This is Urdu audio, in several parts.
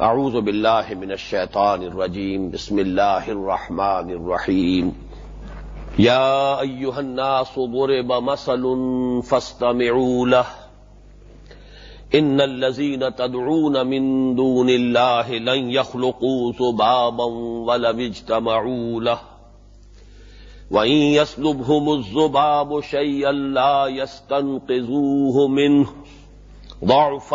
اعوذ باللہ من الشیطان الرجیم، بسم اللہ الرحمن الرحیم۔ یا ایوہ الناس ضرب مثل فاستمعوا له۔ ان الذين تدعون من دون الله لن يخلقوا ذبابا ولم اجتمعوا له۔ وإن يسلبهم الذباب شيئا لا يستنقذوه منه۔ ضعف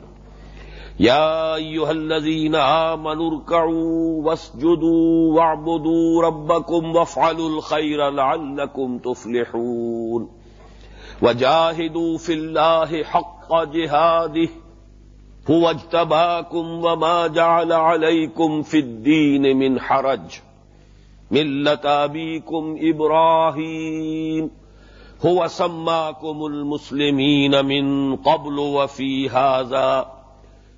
يا أيها الذين آمنوا اركعوا واسجدوا واعبدوا ربكم وافعلوا الخير لعلكم تفلحون وجاهدوا في الله حق جهاده هو اجتباكم وما جعل عليكم في الدين من حرج ملة أبيكم إبراهيم هو سماكم المسلمين من قبل وفي هذا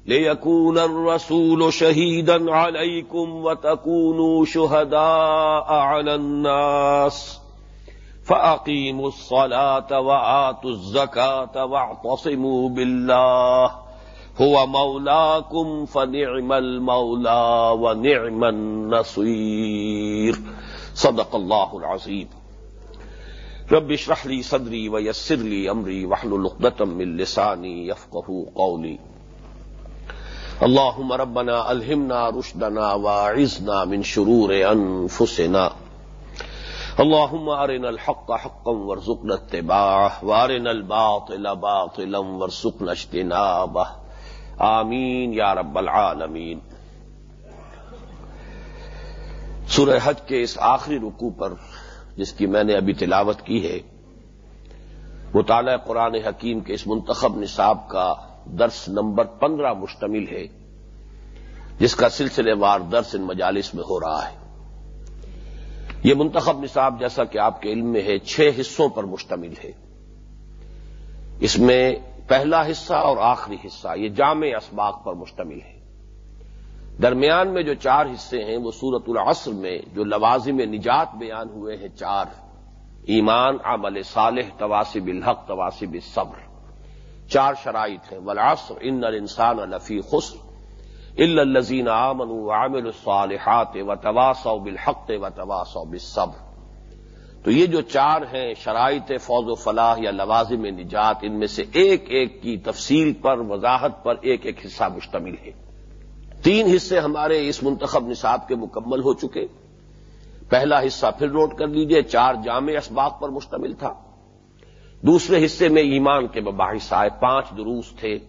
ليكون الرسول شهيدا عليكم وتكونوا شهداء على الناس فأقيموا الصلاة وآتوا الزكاة واعتصموا بالله هو مولاكم فنعم المولى ونعم النصير. صدق الله العظيم. رب اشرح لي صدري ويسر لي امري واحلل عقدة من لساني يفقهوا قولي. اللهم ربنا الهمنا رشدنا واعذنا من شرور انفسنا. اللهم ارنا الحق حقا وارزقنا اتباعه، وارنا الباطل باطلا وارزقنا اجتنابه. آمین یا رب العالمین. سورہ حج کے اس آخری رکوع پر جس کی میں نے ابھی تلاوت کی ہے مطالعہ قرآن حکیم کے اس منتخب نصاب کا درس نمبر پندرہ مشتمل ہے، جس کا سلسلے وار درس ان مجالس میں ہو رہا ہے۔ یہ منتخب نصاب جیسا کہ آپ کے علم میں ہے، چھ حصوں پر مشتمل ہے۔ اس میں پہلا حصہ اور آخری حصہ، یہ جامع اسباق پر مشتمل ہے۔ درمیان میں جو چار حصے ہیں، وہ سورت العصر میں جو لوازم نجات بیان ہوئے ہیں، چار۔ ایمان، عمل صالح، تواسب الحق، تواسب صبر چار شرائط ہیں ولاسر ان الانسان الفی خسر الزین آمن عامل الصالحات و تواسو بالحق و تواسو بالصبر تو یہ جو چار ہیں شرائط فوز و فلاح یا لوازم نجات، ان میں سے ایک ایک کی تفصیل پر، وضاحت پر ایک ایک حصہ مشتمل ہے۔ تین حصے ہمارے اس منتخب نصاب کے مکمل ہو چکے۔ پہلا حصہ پھر نوٹ کر لیجیے، چار جامع اسباق پر مشتمل تھا۔ دوسرے حصے میں ایمان کے مباحث آئے۔ پانچ دروس تھے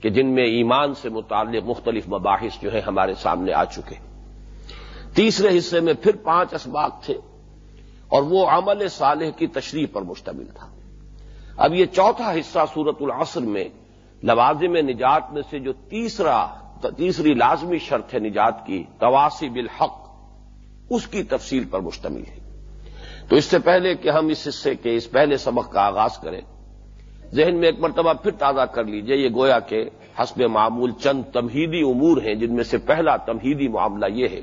کہ جن میں ایمان سے متعلق مختلف مباحث جو ہیں ہمارے سامنے آ چکے۔ تیسرے حصے میں پھر پانچ اسباق تھے اور وہ عمل صالح کی تشریح پر مشتمل تھا۔ اب یہ چوتھا حصہ سورت العصر میں لوازم نجات میں سے جو تیسرا، تیسری لازمی شرط ہے نجات کی تواسی بالحق، اس کی تفصیل پر مشتمل ہے۔ تو اس سے پہلے کہ ہم اس حصے کے اس پہلے سبق کا آغاز کریں۔ ذہن میں ایک مرتبہ پھر تازہ کر لیجیے، یہ گویا کہ حسب معمول چند تمہیدی امور ہیں، جن میں سے پہلا تمہیدی معاملہ یہ ہے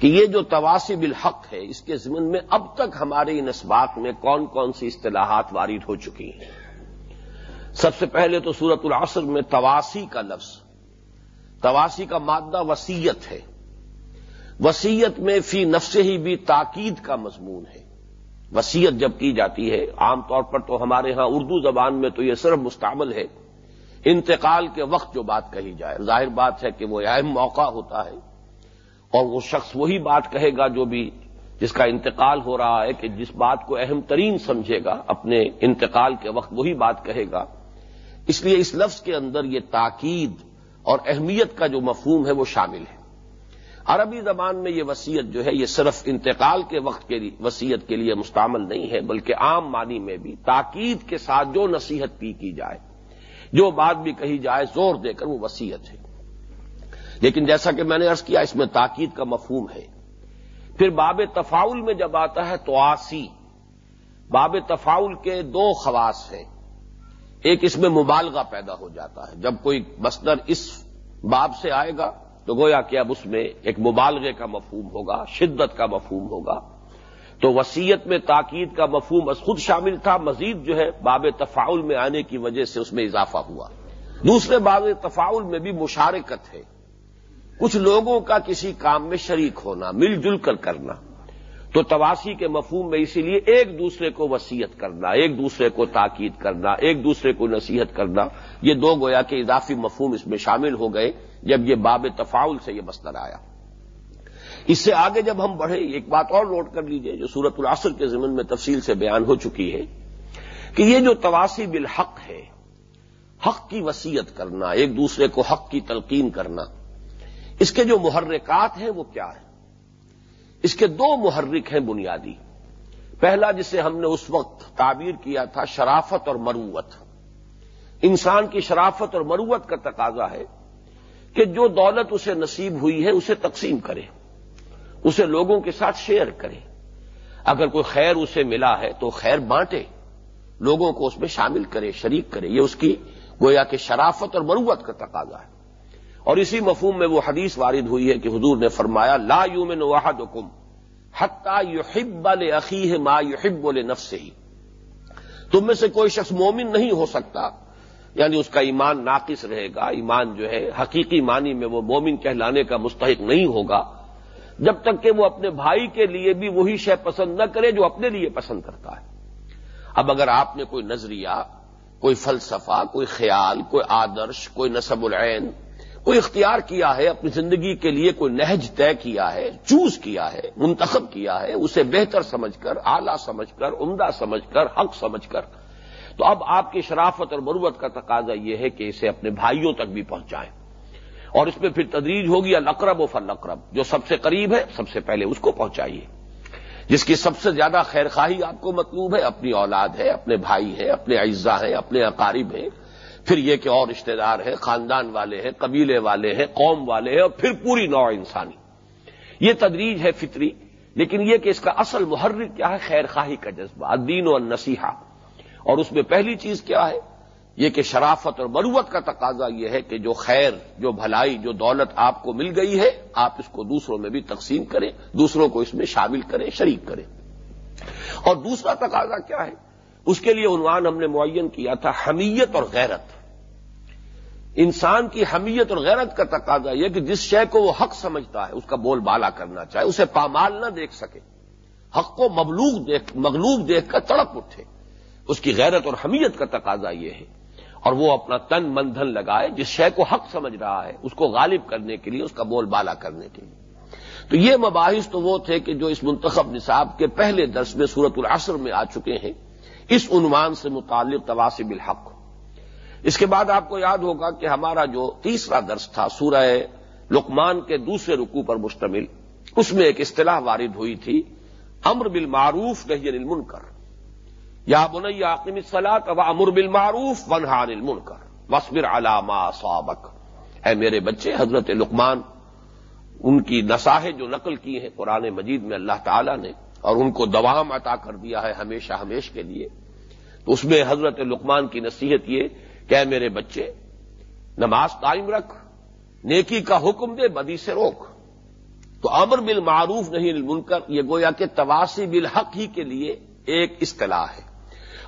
کہ یہ جو تواسی بالحق ہے، اس کے ضمن میں اب تک ہمارے ان اسباق میں کون کون سی اصطلاحات وارد ہو چکی ہیں۔ سب سے پہلے تو سورت العصر میں تواسی کا لفظ، تواسی کا مادہ وسیعت ہے۔ وسیعت میں فی نفس ہی بھی تاکید کا مضمون ہے۔ وسیعت جب کی جاتی ہے، عام طور پر تو ہمارے ہاں اردو زبان میں تو یہ صرف مستعمل ہے۔ انتقال کے وقت جو بات کہی جائے، ظاہر بات ہے کہ وہ اہم موقع ہوتا ہے۔ اور وہ شخص وہی بات کہے گا جو بھی جس کا انتقال ہو رہا ہے کہ جس بات کو اہم ترین سمجھے گا، اپنے انتقال کے وقت وہی بات کہے گا۔ اس لیے اس لفظ کے اندر یہ تاکید اور اہمیت کا جو مفہوم ہے وہ شامل ہے۔ عربی زبان میں یہ وسیعت جو ہے یہ صرف انتقال کے وقت کے وسیعت کے لیے مستعمل نہیں ہے، بلکہ عام معنی میں بھی تاکید کے ساتھ جو نصیحت پی کی جائے، جو بات بھی کہی جائے، زور دے کر وہ وسیعت ہے۔ لیکن جیسا کہ میں نے ارض کیا، اس میں تاکید کا مفہوم ہے۔ پھر باب تفاول میں جب آتا ہے تو آسی۔ باب تفاول کے دو خواص ہیں۔ ایک اس میں مبالغہ پیدا ہو جاتا ہے۔ جب کوئی مصدر اس باب سے آئے گا تو گویا کہ اب اس میں ایک مبالغے کا مفہوم ہوگا، شدت کا مفہوم ہوگا۔ تو وسیعت میں تاکید کا مفہوم بس خود شامل تھا، مزید جو ہے باب تفاول میں آنے کی وجہ سے اس میں اضافہ ہوا۔ دوسرے باب تفاول میں بھی مشارکت ہے۔ کچھ لوگوں کا کسی کام میں شریک ہونا، مل جل کر کرنا۔ تو تواسی کے مفہوم میں اسی لیے ایک دوسرے کو وسیعت کرنا، ایک دوسرے کو تاکید کرنا، ایک دوسرے کو نصیحت کرنا، یہ دو گویا کے اضافی مفہوم اس میں شامل ہو گئے۔ جب یہ باب تفاول سے یہ مستر آیا۔ اس سے آگے جب ہم بڑھے ایک بات اور نوٹ کر لیجیے، جو سورت العصر کے ضمن میں تفصیل سے بیان ہو چکی ہے، کہ یہ جو تواسی بالحق ہے، حق کی وسیعت کرنا، ایک دوسرے کو حق کی تلقین کرنا، اس کے جو محرکات ہیں وہ کیا ہیں؟ اس کے دو محرک ہیں بنیادی۔ پہلا، جسے ہم نے اس وقت تعبیر کیا تھا، شرافت اور مروت۔ انسان کی شرافت اور مروت کا تقاضا ہے کہ جو دولت اسے نصیب ہوئی ہے اسے تقسیم کرے، اسے لوگوں کے ساتھ شیئر کرے۔ اگر کوئی خیر اسے ملا ہے تو خیر بانٹے، لوگوں کو اس میں شامل کرے، شریک کرے۔ یہ اس کی گویا کہ شرافت اور مروت کا تقاضا ہے۔ اور اسی مفہوم میں وہ حدیث وارد ہوئی ہے کہ حضور نے فرمایا، لا یومن واحد حکم حتہ یحب عقی ہے ما یحب بولے نف سے ہی تم میں سے کوئی شخص مومن نہیں ہو سکتا یعنی اس کا ایمان ناقص رہے گا، ایمان جو ہے، حقیقی معنی میں وہ مومن کہلانے کا مستحق نہیں ہوگا۔ جب تک کہ وہ اپنے بھائی کے لیے بھی وہی شے پسند نہ کرے جو اپنے لیے پسند کرتا ہے۔ اب اگر آپ نے کوئی نظریہ، کوئی فلسفہ، کوئی خیال، کوئی آدرش، کوئی نصب العین، کوئی اختیار کیا ہے، اپنی زندگی کے لیے کوئی نہج طے کیا ہے، چوز کیا ہے، منتخب کیا ہے، اسے بہتر سمجھ کر، اعلی سمجھ کر، عمدہ سمجھ کر، حق سمجھ کر تو اب آپ کی شرافت اور مروت کا تقاضا یہ ہے کہ اسے اپنے بھائیوں تک بھی پہنچائیں۔ اور اس میں پھر تدریج ہوگی القرب و فلقرب جو سب سے قریب ہے، سب سے پہلے اس کو پہنچائیے۔ جس کی سب سے زیادہ خیر خواہی آپ کو مطلوب ہے، اپنی اولاد ہے، اپنے بھائی ہے، اپنے اعزا ہیں اپنے اقارب ہیں۔ پھر یہ کہ اور رشتہ دار ہیں، خاندان والے ہیں، قبیلے والے ہیں، قوم والے ہیں، اور پھر پوری نوع انسانی۔ یہ تدریج ہے فطری، لیکن یہ کہ اس کا اصل محرک کیا ہے؟ خیر خواہی کا جذبہ دین و نصیحہ اور اس میں پہلی چیز کیا ہے؟ یہ کہ شرافت اور مروت کا تقاضا یہ ہے کہ جو خیر، جو بھلائی، جو دولت آپ کو مل گئی ہے، آپ اس کو دوسروں میں بھی تقسیم کریں، دوسروں کو اس میں شامل کریں، شریک کریں۔ اور دوسرا تقاضا کیا ہے؟ اس کے لیے عنوان ہم نے معین کیا تھا، حمیت اور غیرت۔ انسان کی حمیت اور غیرت کا تقاضا یہ کہ جس شے کو وہ حق سمجھتا ہے، اس کا بول بالا کرنا چاہے، اسے پامال نہ دیکھ سکے۔ حق کو مغلوب دیکھ مغلوب دیکھ کر تڑپ اٹھے۔ اس کی غیرت اور حمیت کا تقاضا یہ ہے۔ اور وہ اپنا تن من دھن لگائے جس شے کو حق سمجھ رہا ہے، اس کو غالب کرنے کے لیے، اس کا بول بالا کرنے کے لیے۔ تو یہ مباحث تو وہ تھے کہ جو اس منتخب نصاب کے پہلے درس میں صورت العصر میں آ چکے ہیں، اس عنوان سے متعلق تواسب الحق۔ اس کے بعد آپ کو یاد ہوگا کہ ہمارا جو تیسرا درس تھا، سورہ لقمان کے دوسرے رکوع پر مشتمل، اس میں ایک اصطلاح وارد ہوئی تھی، امر بالمعروف نہیں المنکر۔ یا بنیا عقیم صلاح و امر بالمعروف ونہان المنکر وصبر علامہ صابق اے میرے بچے، حضرت لقمان، ان کی نساہیں جو نقل کی ہیں قرآن مجید میں اللہ تعالی نے اور ان کو دوام عطا کر دیا ہے ہمیشہ ہمیش کے لیے، تو اس میں حضرت لقمان کی نصیحت یہ کہ اے میرے بچے، نماز قائم رکھ، نیکی کا حکم دے، بدی سے روک۔ تو امر بالمعروف نہیں المنکر، یہ گویا کہ تواسی بالحق ہی کے لیے ایک اصطلاح ہے۔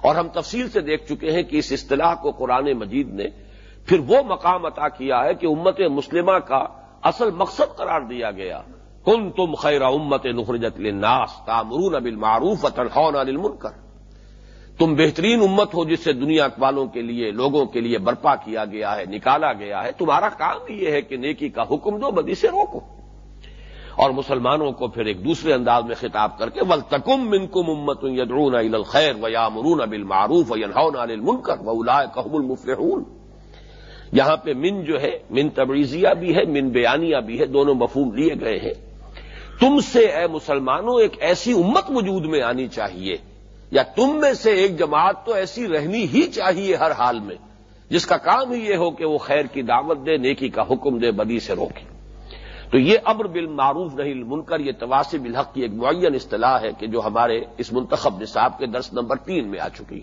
اور ہم تفصیل سے دیکھ چکے ہیں کہ اس اصطلاح کو قرآن مجید نے پھر وہ مقام عطا کیا ہے کہ امت مسلمہ کا اصل مقصد قرار دیا گیا۔ کن تم خیر امت نخرجت للناس تامرون بالمعروف وتنحون عن المنکر۔ تم بہترین امت ہو جس سے دنیا والوں کے لیے، لوگوں کے لیے برپا کیا گیا ہے، نکالا گیا ہے۔ تمہارا کام یہ ہے کہ نیکی کا حکم دو، بدی سے روکو۔ اور مسلمانوں کو پھر ایک دوسرے انداز میں خطاب کر کے ول تکم من کم امت یدرون الخیر و یا مرون ابل معروف و ینہون عن المنکر و الا المفلحون۔ یہاں پہ من جو ہے، من تبریزیہ بھی ہے، من بیانیہ بھی ہے، دونوں مفہوم لیے گئے ہیں۔ تم سے اے مسلمانوں ایک ایسی امت وجود میں آنی چاہیے۔ یا تم میں سے ایک جماعت تو ایسی رہنی ہی چاہیے ہر حال میں، جس کا کام ہی یہ ہو کہ وہ خیر کی دعوت دے، نیکی کا حکم دے، بدی سے روکے۔ تو یہ امر بالمعروف نہیں منکر یہ تواسی بالحق کی ایک معین اصطلاح ہے کہ جو ہمارے اس منتخب نصاب کے درس نمبر تین میں آ چکی۔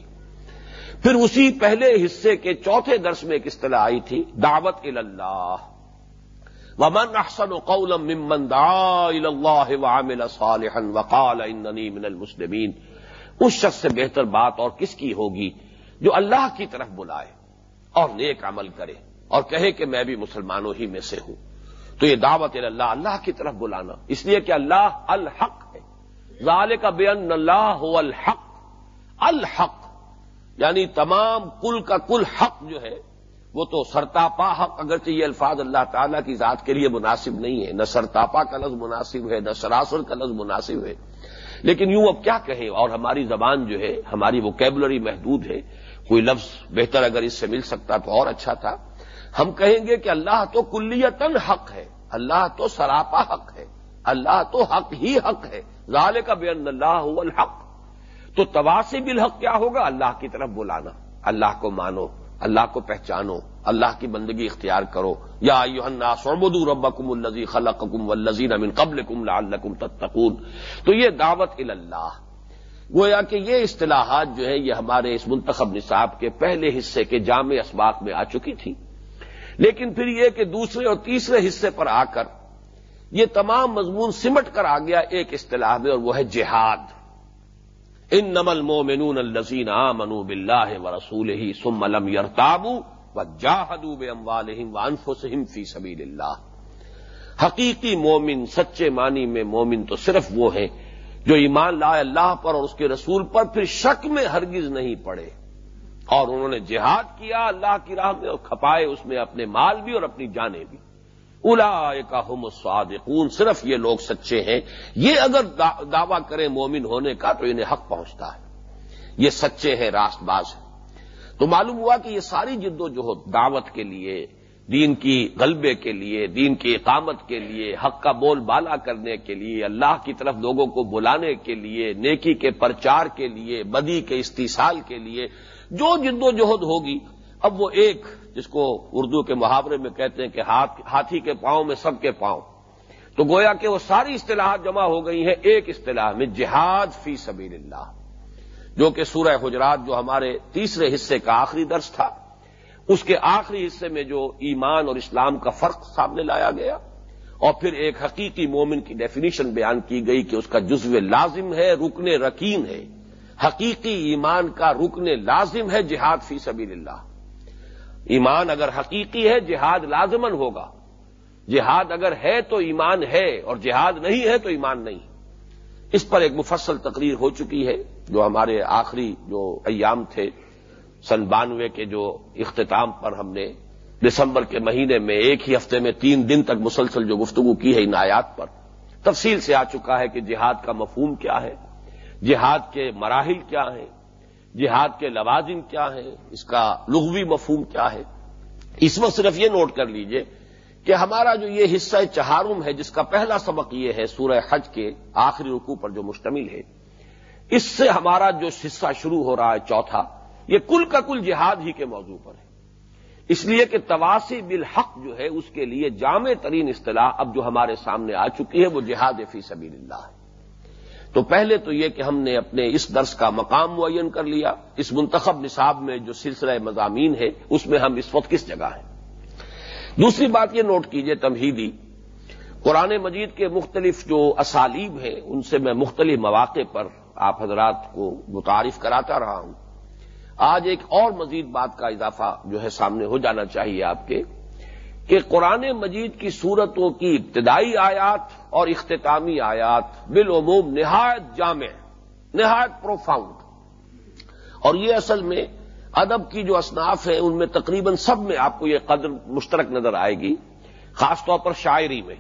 پھر اسی پہلے حصے کے چوتھے درس میں ایک اصطلاح آئی تھی، دعوت اللہ ومن احسن قولا ممن دعا الى الله وعمل صالحا وقال انني من المسلمين۔ اس شخص سے بہتر بات اور کس کی ہوگی جو اللہ کی طرف بلائے اور نیک عمل کرے اور کہے کہ میں بھی مسلمانوں ہی میں سے ہوں۔ تو یہ دعوت اللہ اللہ کی طرف بلانا۔ اس لیے کہ اللہ الحق ہے۔ ظال کا بے اللہ ہو الحق۔ الحق۔ یعنی تمام کل کا کل حق جو ہے، وہ تو سرتاپا حق، اگرچہ یہ الفاظ اللہ تعالیٰ کی ذات کے لیے مناسب نہیں ہے۔ نہ سرتاپا کا لفظ مناسب ہے، نہ سراسر کا لفظ مناسب ہے۔ لیکن یوں اب کیا کہیں؟ اور ہماری زبان جو ہے، ہماری وکیبلری محدود ہے۔ کوئی لفظ بہتر اگر اس سے مل سکتا تو اور اچھا تھا۔ ہم کہیں گے کہ اللہ تو کلیتن حق ہے، اللہ تو سراپا حق ہے، اللہ تو حق ہی حق ہے۔ ظال کا بے اللہ الحق۔ تو تواسی بالحق کیا ہوگا؟ اللہ کی طرف بلانا۔ اللہ کو مانو، اللہ کو پہچانو، اللہ کی بندگی اختیار کرو۔ یا سعبدو ربکم الزی خلقکم والذین من قبلکم لعلکم تتقون۔ تو یہ دعوت اللہ۔ گویا کہ یہ اصطلاحات جو ہے یہ ہمارے اس منتخب نصاب کے پہلے حصے کے جامع اسباق میں آ چکی تھی لیکن پھر یہ کہ دوسرے اور تیسرے حصے پر آ کر یہ تمام مضمون سمٹ کر آ گیا، ایک اصطلاح میں، اور وہ ہے جہاد۔ ان نمل مومنون الزین آ منو بلّہ و رسول ہی سم علم یرتابو و جاہدو بے اموالہم فی سبیل اللہ۔ حقیقی مومن، سچے معنی میں مومن تو صرف وہ ہیں جو ایمان لائے اللہ پر اور اس کے رسول پر، پھر شک میں ہرگز نہیں پڑے۔ اور انہوں نے جہاد کیا، اللہ کی راہ میں اور کھپائے اس میں اپنے مال بھی اور اپنی جانیں بھی۔ الا کا ہم صرف یہ لوگ سچے ہیں۔ یہ اگر دعویٰ کریں مومن ہونے کا تو انہیں حق پہنچتا ہے۔ یہ سچے ہیں، راست باز ہیں۔ تو معلوم ہوا کہ یہ ساری جد و جہد، دعوت کے لیے، دین کی غلبے کے لیے، دین کی اقامت کے لیے، حق کا بول بالا کرنے کے لیے، اللہ کی طرف لوگوں کو بلانے کے لیے، نیکی کے پرچار کے لیے، بدی کے استحصال کے لیے جو جد و جہد ہوگی، اب وہ ایک جس کو اردو کے محاورے میں کہتے ہیں کہ ہاتھی کے پاؤں میں سب کے پاؤں۔ تو گویا کہ وہ ساری اصطلاحات جمع ہو گئی ہیں ایک اصطلاح میں، جہاد فی سبیل اللہ جو کہ سورہ حجرات جو ہمارے تیسرے حصے کا آخری درس تھا، اس کے آخری حصے میں جو ایمان اور اسلام کا فرق سامنے لایا گیا۔ اور پھر ایک حقیقی مومن کی ڈیفینیشن بیان کی گئی کہ اس کا جزو لازم ہے، رکن رکین ہے۔ حقیقی ایمان کا رکن لازم ہے جہاد فی سبیل اللہ۔ ایمان اگر حقیقی ہے، جہاد لازمن ہوگا۔ جہاد اگر ہے تو ایمان ہے اور جہاد نہیں ہے تو ایمان نہیں۔ اس پر ایک مفصل تقریر ہو چکی ہے جو ہمارے آخری جو ایام تھے، سن بانوے کے جو اختتام پر ہم نے دسمبر کے مہینے میں ایک ہی ہفتے میں تین دن تک مسلسل جو گفتگو کی ہے ان آیات پر، تفصیل سے آ چکا ہے کہ جہاد کا مفہوم کیا ہے۔ جہاد کے مراحل کیا ہیں؟ جہاد کے لوازم کیا ہیں؟ اس کا لغوی مفہوم کیا ہے؟ اس وقت صرف یہ نوٹ کر لیجیے کہ ہمارا جو یہ حصہ چہارم ہے، جس کا پہلا سبق یہ ہے سورہ حج کے آخری رکوع پر جو مشتمل ہے، اس سے ہمارا جو حصہ شروع ہو رہا ہے چوتھا، یہ کل کا کل جہاد ہی کے موضوع پر ہے۔ اس لیے کہ تواسی بالحق جو ہے، اس کے لیے جامع ترین اصطلاح اب جو ہمارے سامنے آ چکی ہے، وہ جہاد فی سبیل اللہ ہے۔ تو پہلے تو یہ کہ ہم نے اپنے اس درس کا مقام معین کر لیا، اس منتخب نصاب میں جو سلسلہ مضامین ہے، اس میں ہم اس وقت کس جگہ ہیں؟ دوسری بات یہ نوٹ کیجیے تمہیدی، قرآن مجید کے مختلف جو اسالیب ہیں، ان سے میں مختلف مواقع پر آپ حضرات کو متعارف کراتا رہا ہوں۔ آج ایک اور مزید بات کا اضافہ جو ہے سامنے ہو جانا چاہیے آپ کے۔ کہ قرآن مجید کی صورتوں کی ابتدائی آیات اور اختتامی آیات بالعموم نہایت جامع، نہایت پروفاؤنڈ اور یہ اصل میں ادب کی جو اصناف ہیں، ان میں تقریباً سب میں آپ کو یہ قدر مشترک نظر آئے گی، خاص طور پر شاعری میں۔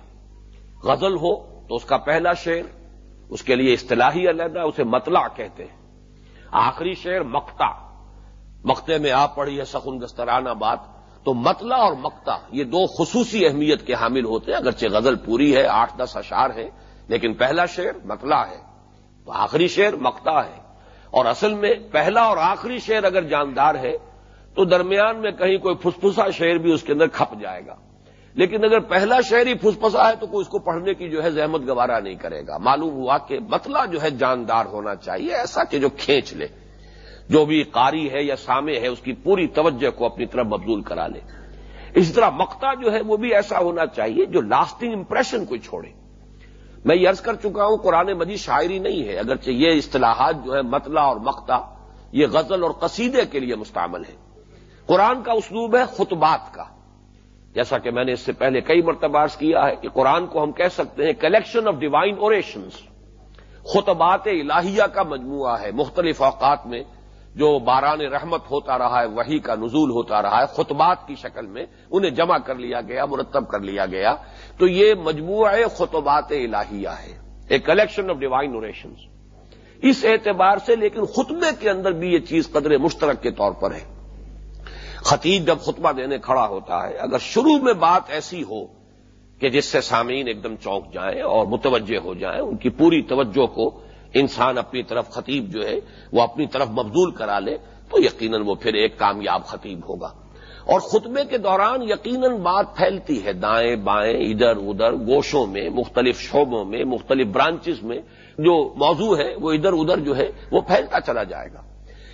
غزل ہو تو اس کا پہلا شعر، اس کے لیے اصطلاحی علیحدہ اسے مطلع کہتے ہیں۔ آخری شعر مکتا مکتے میں آپ پڑھی ہے سخن گسترانہ بات۔ تو مطلع اور مکتا یہ دو خصوصی اہمیت کے حامل ہوتے ہیں، اگرچہ غزل پوری ہے، آٹھ دس اشعار ہے لیکن پہلا شعر مطلع ہے، تو آخری شعر مکتا ہے۔ اور اصل میں پہلا اور آخری شعر اگر جاندار ہے، تو درمیان میں کہیں کوئی پھسپھسا شعر بھی اس کے اندر کھپ جائے گا۔ لیکن اگر پہلا شعر ہی پھسپھسا ہے، تو کوئی اس کو پڑھنے کی جو ہے زحمت گوارا نہیں کرے گا۔ معلوم ہوا کہ مطلع جو ہے جاندار ہونا چاہیے، ایسا کہ جو کھینچ لے۔ جو بھی قاری ہے یا سامع ہے، اس کی پوری توجہ کو اپنی طرف مبدول کرا لے۔ اسی طرح مکتا جو ہے، وہ بھی ایسا ہونا چاہیے جو لاسٹنگ امپریشن کو چھوڑے۔ میں یہ عرض کر چکا ہوں، قرآن مجید شاعری نہیں ہے، اگرچہ یہ اصطلاحات جو ہے مطلع اور مکتا یہ غزل اور قصیدے کے لیے مستعمل ہے قرآن کا اسلوب ہے خطبات کا۔ جیسا کہ میں نے اس سے پہلے کئی مرتبہ کیا ہے کہ قرآن کو ہم کہہ سکتے ہیں کلیکشن آف ڈیوائن اوریشنز خطبات الہیہ کا مجموعہ ہے، مختلف اوقات میں جو باران رحمت ہوتا رہا ہے وہی کا نزول ہوتا رہا ہے، خطبات کی شکل میں انہیں جمع کر لیا گیا، مرتب کر لیا گیا۔ تو یہ مجموعہ خطبات الہیہ ہے a collection of divine orations اس اعتبار سے لیکن خطبے کے اندر بھی یہ چیز قدر مشترک کے طور پر ہے۔ خطیب جب خطبہ دینے کھڑا ہوتا ہے، اگر شروع میں بات ایسی ہو کہ جس سے سامعین ایک دم چونک جائیں اور متوجہ ہو جائیں، ان کی پوری توجہ کو انسان اپنی طرف خطیب جو ہے وہ اپنی طرف مبدول کرا لے، تو یقیناً وہ پھر ایک کامیاب خطیب ہوگا۔ اور خطبے کے دوران یقیناً بات پھیلتی ہے، دائیں بائیں، ادھر ادھر، گوشوں میں، مختلف شعبوں میں، مختلف برانچز میں، جو موضوع ہے وہ ادھر ادھر جو ہے وہ پھیلتا چلا جائے گا۔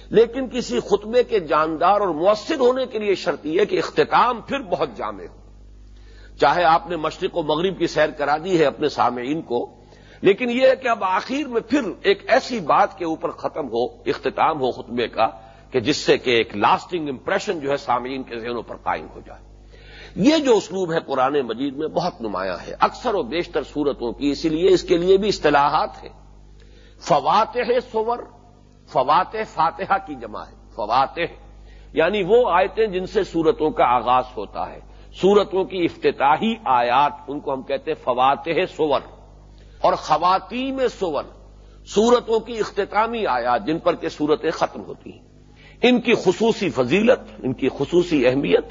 لیکن کسی خطبے کے جاندار اور مؤثر ہونے کے لیے شرط یہ کہ اختتام پھر بہت جامع ہو۔ چاہے آپ نے مشرق و مغرب کی سیر کرا دی ہے اپنے سامعین کو لیکن یہ ہے کہ اب آخر میں پھر ایک ایسی بات کے اوپر ختم ہو، اختتام ہو خطبے کا، کہ جس سے کہ ایک لاسٹنگ امپریشن جو ہے سامعین کے ذہنوں پر قائم ہو جائے۔ یہ جو اسلوب ہے قرآن مجید میں بہت نمایاں ہے، اکثر و بیشتر صورتوں کی، اسی لیے اس کے لیے بھی اصطلاحات ہیں۔ فواتح سور فوات فاتحہ کی جمع ہے، فواتح۔ یعنی وہ آیتیں جن سے صورتوں کا آغاز ہوتا ہے۔ صورتوں کی افتتاحی آیات، ان کو ہم کہتے ہیں فواتح سور اور خواتین سور، صورتوں کی اختتامی آیات جن پر کہ صورتیں ختم ہوتی ہیں۔ ان کی خصوصی فضیلت، ان کی خصوصی اہمیت۔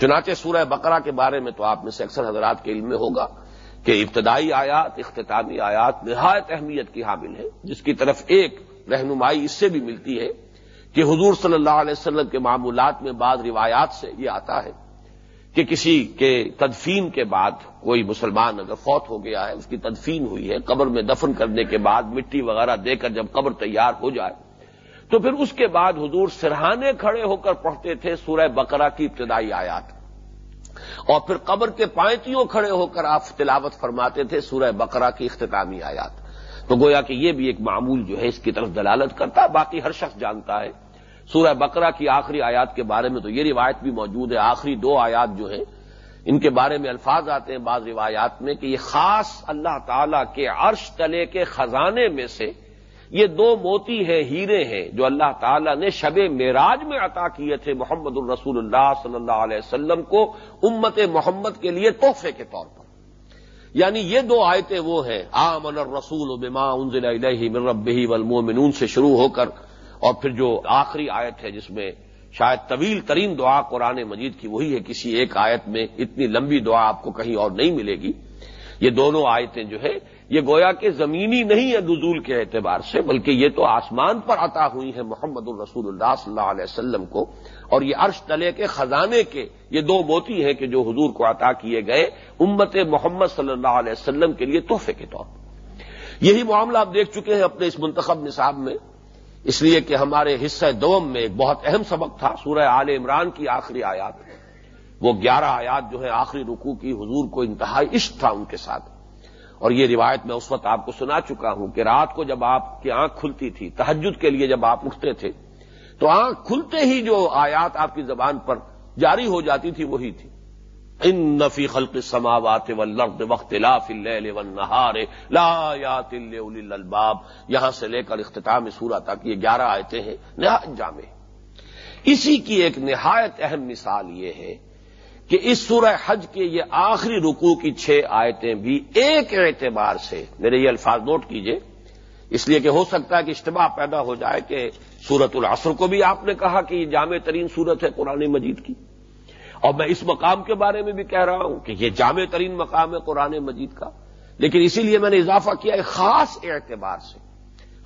چنانچہ سورہ بقرہ کے بارے میں تو آپ میں سے اکثر حضرات کے علم میں ہوگا کہ ابتدائی آیات، اختتامی آیات نہایت اہمیت کی حامل ہے جس کی طرف ایک رہنمائی اس سے بھی ملتی ہے کہ حضور صلی اللہ علیہ وسلم کے معمولات میں بعض روایات سے یہ آتا ہے کہ کسی کے تدفین کے بعد کوئی مسلمان اگر فوت ہو گیا ہے، اس کی تدفین ہوئی ہے، قبر میں دفن کرنے کے بعد مٹی وغیرہ دے کر جب قبر تیار ہو جائے، تو پھر اس کے بعد حضور سرہانے کھڑے ہو کر پڑھتے تھے سورہ بقرہ کی ابتدائی آیات۔ اور پھر قبر کے پائتیوں کھڑے ہو کر آپ تلاوت فرماتے تھے سورہ بقرہ کی اختتامی آیات۔ تو گویا کہ یہ بھی ایک معمول جو ہے، اس کی طرف دلالت کرتا، باقی ہر شخص جانتا ہے۔ سورہ بقرہ کی آخری آیات کے بارے میں تو یہ روایت بھی موجود ہے، آخری دو آیات جو ہیں، ان کے بارے میں الفاظ آتے ہیں بعض روایات میں کہ یہ خاص اللہ تعالی کے عرش تلے کے خزانے میں سے یہ دو موتی ہیں، ہیرے ہیں، جو اللہ تعالی نے شب معراج میں عطا کیے تھے محمد الرسول اللہ صلی اللہ علیہ وسلم کو امت محمد کے لیے تحفے کے طور پر۔ یعنی یہ دو آیتیں وہ ہیں، آمن الرسول بما انزل الیہ من ربہ والمؤمنون سے شروع ہو کر اور پھر جو آخری آیت ہے جس میں شاید طویل ترین دعا قرآن مجید کی وہی ہے، کسی ایک آیت میں اتنی لمبی دعا آپ کو کہیں اور نہیں ملے گی۔ یہ دونوں آیتیں جو ہے یہ گویا کہ زمینی نہیں ہے نزول کے اعتبار سے، بلکہ یہ تو آسمان پر عطا ہوئی ہے محمد الرسول اللہ صلی اللہ علیہ وسلم کو۔ اور یہ عرش تلے کے خزانے کے یہ دو موتی ہیں کہ جو حضور کو عطا کیے گئے امت محمد صلی اللہ علیہ وسلم کے لیے تحفے کے طور پر۔ یہی معاملہ آپ دیکھ چکے ہیں اپنے اس منتخب نصاب میں۔ اس لیے کہ ہمارے حصہ دوم میں ایک بہت اہم سبق تھا، سورہ آل عمران کی آخری آیات۔ وہ گیارہ آیات جو ہے آخری رکوع کی حضور کو انتہائی عشق تھا ان کے ساتھ۔ اور یہ روایت میں اس وقت آپ کو سنا چکا ہوں کہ رات کو جب آپ کی آنکھ کھلتی تھی تحجد کے لیے جب آپ اٹھتے تھے، تو آنکھ کھلتے ہی جو آیات آپ کی زبان پر جاری ہو جاتی تھی، وہی تھی۔ ان نفی خلق سماوات والارض واختلاف اللیل والنہار لا یات الباب یہاں سے لے کر اختتام سورہ تک یہ گیارہ آیتیں ہیں، نہایت جامع اسی کی ایک نہایت اہم مثال یہ ہے کہ اس سورہ حج کے یہ آخری رکوع کی چھ آیتیں بھی ایک اعتبار سے، میرے یہ الفاظ نوٹ کیجیے، اس لیے کہ ہو سکتا ہے کہ اجتماع پیدا ہو جائے کہ سورت العصر کو بھی آپ نے کہا کہ یہ جامع ترین صورت ہے قرآن مجید کی۔ اور میں اس مقام کے بارے میں بھی کہہ رہا ہوں کہ یہ جامع ترین مقام ہے قرآن مجید کا، لیکن اسی لیے میں نے اضافہ کیا ایک خاص اعتبار سے۔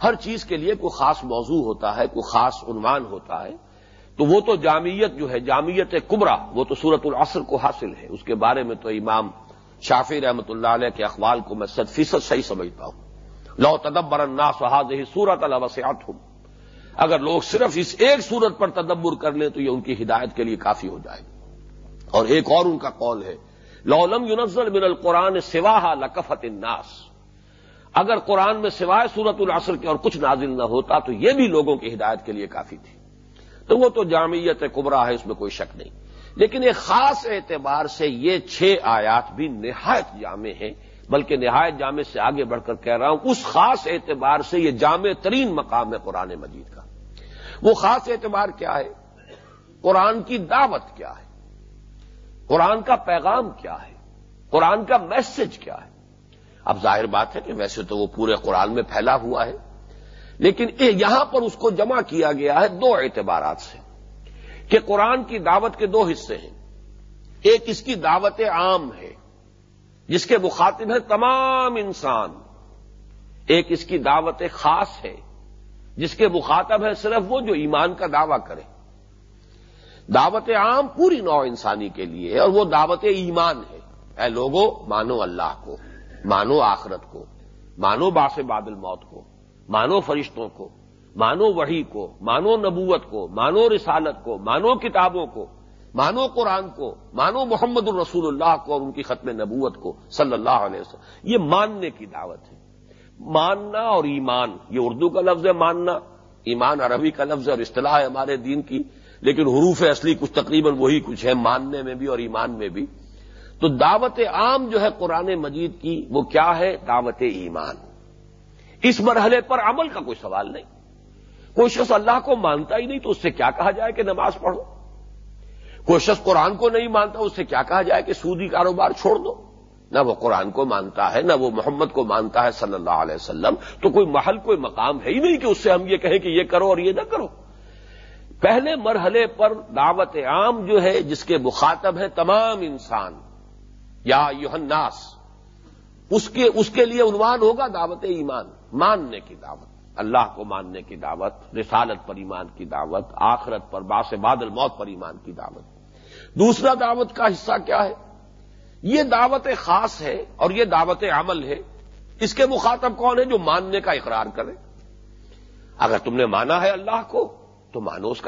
ہر چیز کے لیے کوئی خاص موضوع ہوتا ہے، کوئی خاص عنوان ہوتا ہے، تو وہ تو جامعیت جو ہے، جامعیت کبرا، وہ تو سورت العصر کو حاصل ہے۔ اس کے بارے میں تو امام شافی رحمۃ اللہ علیہ کے اخوال کو میں صد فیصد صحیح سمجھتا ہوں۔ لو تدبر الناس وهذه سورت الوسعتهم اگر لوگ صرف اس ایک سورت پر تدبر کر لیں تو یہ ان کی ہدایت کے لیے کافی ہو جائے گا۔ اور ایک اور ان کا قول ہے لولم یونزل من القرآن سواہا لکفت الناس۔ اگر قرآن میں سوائے سورت العصر کے اور کچھ نازل نہ ہوتا تو یہ بھی لوگوں کی ہدایت کے لیے کافی تھی۔ تو وہ تو جامعیت کبرا ہے، اس میں کوئی شک نہیں۔ لیکن ایک خاص اعتبار سے یہ چھ آیات بھی نہایت جامع ہیں۔ بلکہ نہایت جامع سے آگے بڑھ کر کہہ رہا ہوں، اس خاص اعتبار سے یہ جامع ترین مقام ہے قرآن مجید کا۔ وہ خاص اعتبار کیا ہے؟ قرآن کی دعوت کیا ہے؟ قرآن کا پیغام کیا ہے؟ قرآن کا میسج کیا ہے؟ اب ظاہر بات ہے کہ ویسے تو وہ پورے قرآن میں پھیلا ہوا ہے، لیکن یہاں پر اس کو جمع کیا گیا ہے دو اعتبارات سے، کہ قرآن کی دعوت کے دو حصے ہیں۔ ایک اس کی دعوت عام ہے، جس کے مخاطب ہیں تمام انسان۔ ایک اس کی دعوت خاص ہے، جس کے مخاطب ہے صرف وہ جو ایمان کا دعویٰ کرے۔ دعوت عام پوری نو انسانی کے لیے ہے اور وہ دعوت ایمان ہے۔ اے لوگوں مانو اللہ کو، مانو آخرت کو، مانو باس بادل موت کو، مانو فرشتوں کو، مانو وحی کو، مانو نبوت کو، مانو رسالت کو، مانو کتابوں کو، مانو قرآن کو، مانو محمد الرسول اللہ کو اور ان کی ختم نبوت کو، صلی اللہ علیہ وسلم۔ یہ ماننے کی دعوت ہے۔ ماننا اور ایمان، یہ اردو کا لفظ ہے ماننا۔ ایمان عربی کا لفظ ہے اور اصطلاح ہے ہمارے دین کی۔ لیکن حروف اصلی کچھ تقریباً وہی کچھ ہے ماننے میں بھی اور ایمان میں بھی۔ تو دعوت عام جو ہے قرآن مجید کی، وہ کیا ہے؟ دعوت ایمان۔ اس مرحلے پر عمل کا کوئی سوال نہیں۔ کوئی شخص اللہ کو مانتا ہی نہیں تو اس سے کیا کہا جائے کہ نماز پڑھو؟ کوئی شخص قرآن کو نہیں مانتا اس سے کیا کہا جائے کہ سودی کاروبار چھوڑ دو؟ نہ وہ قرآن کو مانتا ہے، نہ وہ محمد کو مانتا ہے صلی اللہ علیہ وسلم۔ تو کوئی محل، کوئی مقام ہے ہی نہیں کہ اس سے ہم یہ کہیں کہ یہ کرو اور یہ نہ کرو۔ پہلے مرحلے پر دعوت عام جو ہے، جس کے مخاطب ہیں تمام انسان، یا یوہناس اس کے اس کے لیے عنوان ہوگا دعوت ایمان، ماننے کی دعوت، اللہ کو ماننے کی دعوت، رسالت پر ایمان کی دعوت، آخرت پر باس بادل موت پر ایمان کی دعوت۔ دوسرا دعوت کا حصہ کیا ہے؟ یہ دعوت خاص ہے اور یہ دعوت عمل ہے۔ اس کے مخاطب کون ہے جو ماننے کا اقرار کرے اگر تم نے مانا ہے اللہ کو، تو مانو اس کا